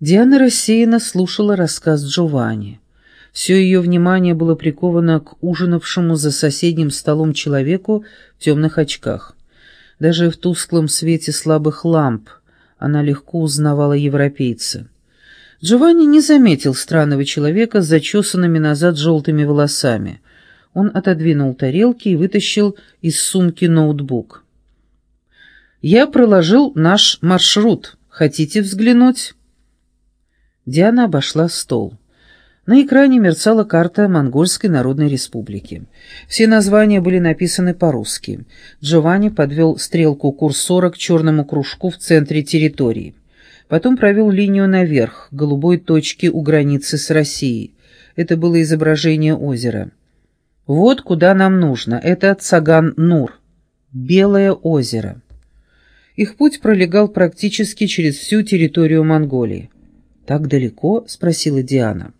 Диана рассеянно слушала рассказ Джованни. Все ее внимание было приковано к ужинавшему за соседним столом человеку в темных очках. Даже в тусклом свете слабых ламп она легко узнавала европейца. Джованни не заметил странного человека с зачесанными назад желтыми волосами. Он отодвинул тарелки и вытащил из сумки ноутбук. «Я проложил наш маршрут. Хотите взглянуть?» Диана обошла стол. На экране мерцала карта Монгольской Народной Республики. Все названия были написаны по-русски. Джованни подвел стрелку курсора к черному кружку в центре территории. Потом провел линию наверх, голубой точке у границы с Россией. Это было изображение озера. «Вот куда нам нужно. Это Цаган-Нур. Белое озеро». Их путь пролегал практически через всю территорию Монголии. «Так далеко?» — спросила Диана.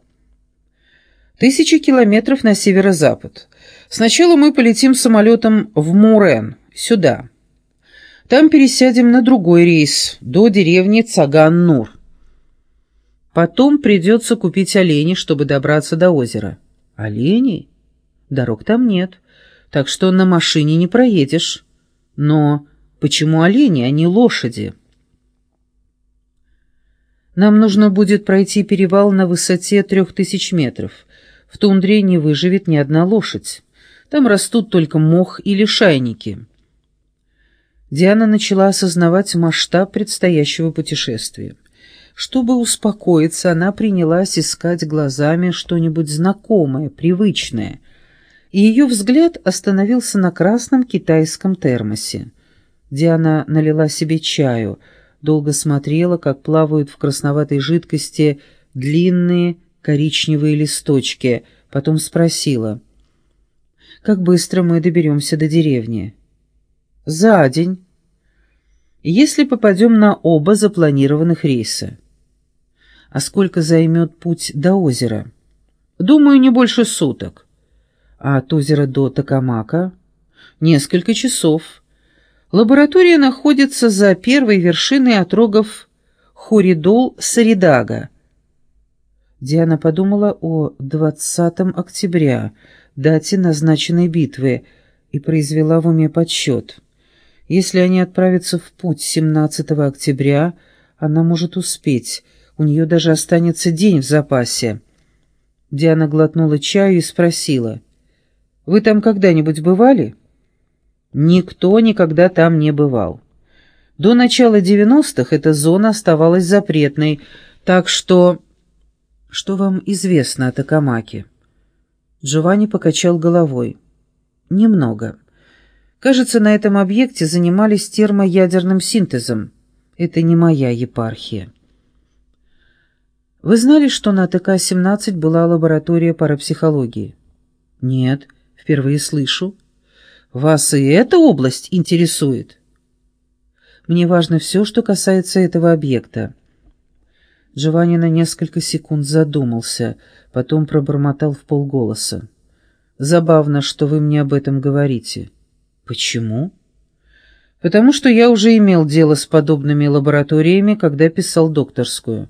«Тысячи километров на северо-запад. Сначала мы полетим самолетом в Мурен, сюда. Там пересядем на другой рейс, до деревни Цаган-Нур. Потом придется купить оленей, чтобы добраться до озера». «Оленей? Дорог там нет, так что на машине не проедешь. Но почему олени, а не лошади?» Нам нужно будет пройти перевал на высоте трех тысяч метров. В тундре не выживет ни одна лошадь. Там растут только мох или шайники. Диана начала осознавать масштаб предстоящего путешествия. Чтобы успокоиться, она принялась искать глазами что-нибудь знакомое, привычное, и ее взгляд остановился на красном китайском термосе. Диана налила себе чаю — долго смотрела, как плавают в красноватой жидкости длинные коричневые листочки, потом спросила, «Как быстро мы доберемся до деревни?» «За день. Если попадем на оба запланированных рейса». «А сколько займет путь до озера?» «Думаю, не больше суток». «А от озера до Токамака?» «Несколько часов». Лаборатория находится за первой вершиной отрогов Хоридол-Саридага. Диана подумала о 20 октября, дате назначенной битвы, и произвела в уме подсчет. Если они отправятся в путь 17 октября, она может успеть, у нее даже останется день в запасе. Диана глотнула чаю и спросила, «Вы там когда-нибудь бывали?» Никто никогда там не бывал. До начала 90-х эта зона оставалась запретной, так что... Что вам известно о Токамаке? Джованни покачал головой. Немного. Кажется, на этом объекте занимались термоядерным синтезом. Это не моя епархия. Вы знали, что на ТК-17 была лаборатория парапсихологии? Нет, впервые слышу. Вас и эта область интересует? Мне важно все, что касается этого объекта. Джованни на несколько секунд задумался, потом пробормотал в полголоса. «Забавно, что вы мне об этом говорите». «Почему?» «Потому что я уже имел дело с подобными лабораториями, когда писал докторскую».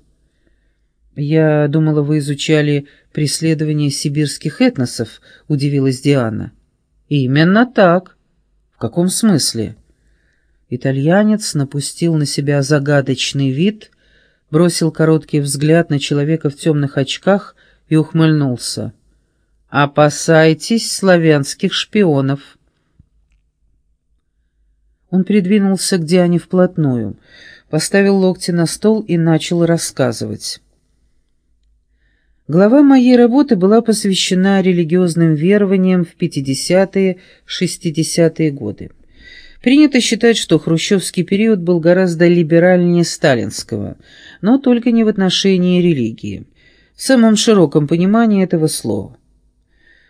«Я думала, вы изучали преследование сибирских этносов», — удивилась Диана. «Именно так». «В каком смысле?» Итальянец напустил на себя загадочный вид, бросил короткий взгляд на человека в темных очках и ухмыльнулся. «Опасайтесь славянских шпионов». Он придвинулся к Диане вплотную, поставил локти на стол и начал рассказывать. Глава моей работы была посвящена религиозным верованиям в 50-е, 60-е годы. Принято считать, что хрущевский период был гораздо либеральнее сталинского, но только не в отношении религии, в самом широком понимании этого слова.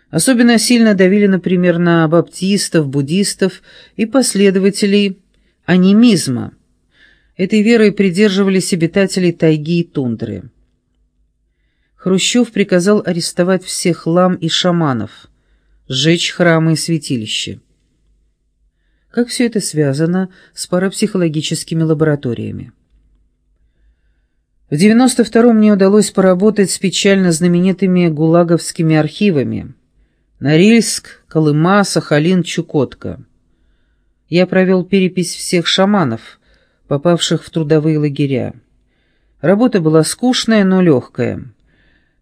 Особенно сильно давили, например, на баптистов, буддистов и последователей анимизма. Этой верой придерживались обитатели тайги и тундры. Хрущев приказал арестовать всех лам и шаманов, сжечь храмы и святилища. Как все это связано с парапсихологическими лабораториями? В 92-м мне удалось поработать с печально знаменитыми гулаговскими архивами. Норильск, Колыма, Сахалин, Чукотка. Я провел перепись всех шаманов, попавших в трудовые лагеря. Работа была скучная, но легкая.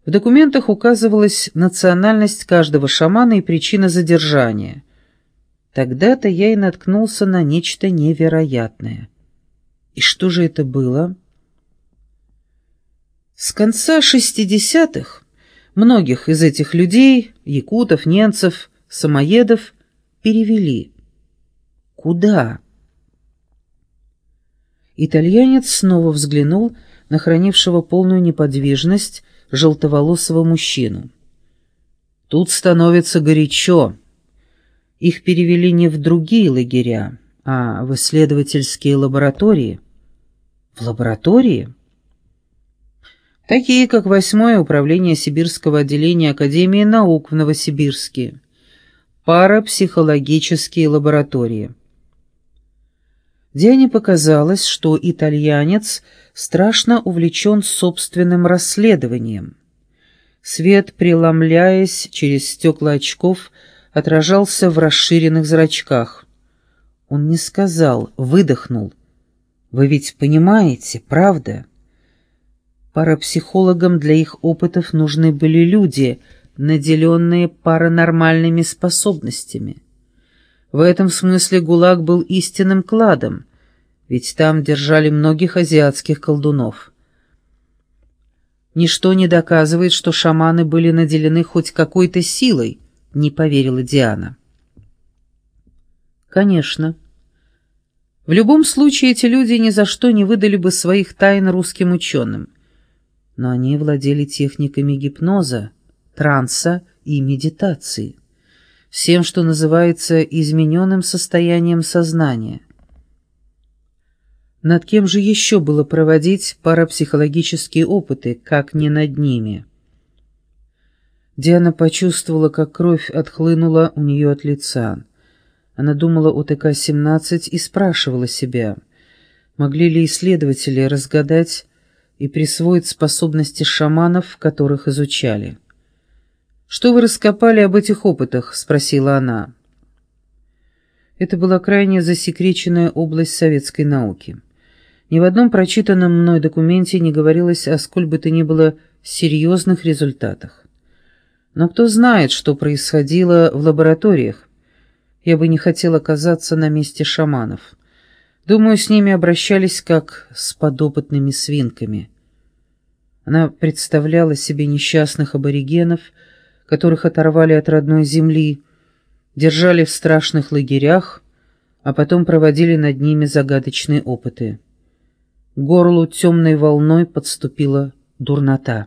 В документах указывалась национальность каждого шамана и причина задержания. Тогда-то я и наткнулся на нечто невероятное. И что же это было? С конца шестидесятых многих из этих людей, якутов, ненцев, самоедов, перевели. Куда? Итальянец снова взглянул на хранившего полную неподвижность желтоволосого мужчину. Тут становится горячо. Их перевели не в другие лагеря, а в исследовательские лаборатории. В лаборатории? такие как Восьмое управление Сибирского отделения Академии наук в Новосибирске, парапсихологические лаборатории. Диане показалось, что итальянец страшно увлечен собственным расследованием. Свет, преломляясь через стекла очков, отражался в расширенных зрачках. Он не сказал, выдохнул. «Вы ведь понимаете, правда?» Парапсихологам для их опытов нужны были люди, наделенные паранормальными способностями. В этом смысле ГУЛАГ был истинным кладом, ведь там держали многих азиатских колдунов. «Ничто не доказывает, что шаманы были наделены хоть какой-то силой», — не поверила Диана. «Конечно. В любом случае эти люди ни за что не выдали бы своих тайн русским ученым» но они владели техниками гипноза, транса и медитации, всем, что называется измененным состоянием сознания. Над кем же еще было проводить парапсихологические опыты, как не над ними? Диана почувствовала, как кровь отхлынула у нее от лица. Она думала о ТК-17 и спрашивала себя, могли ли исследователи разгадать и присвоить способности шаманов, которых изучали. «Что вы раскопали об этих опытах?» — спросила она. Это была крайне засекреченная область советской науки. Ни в одном прочитанном мной документе не говорилось о сколь бы то ни было серьезных результатах. Но кто знает, что происходило в лабораториях? Я бы не хотел оказаться на месте шаманов. Думаю, с ними обращались как с подопытными свинками. Она представляла себе несчастных аборигенов, которых оторвали от родной земли, держали в страшных лагерях, а потом проводили над ними загадочные опыты. К горлу темной волной подступила дурнота.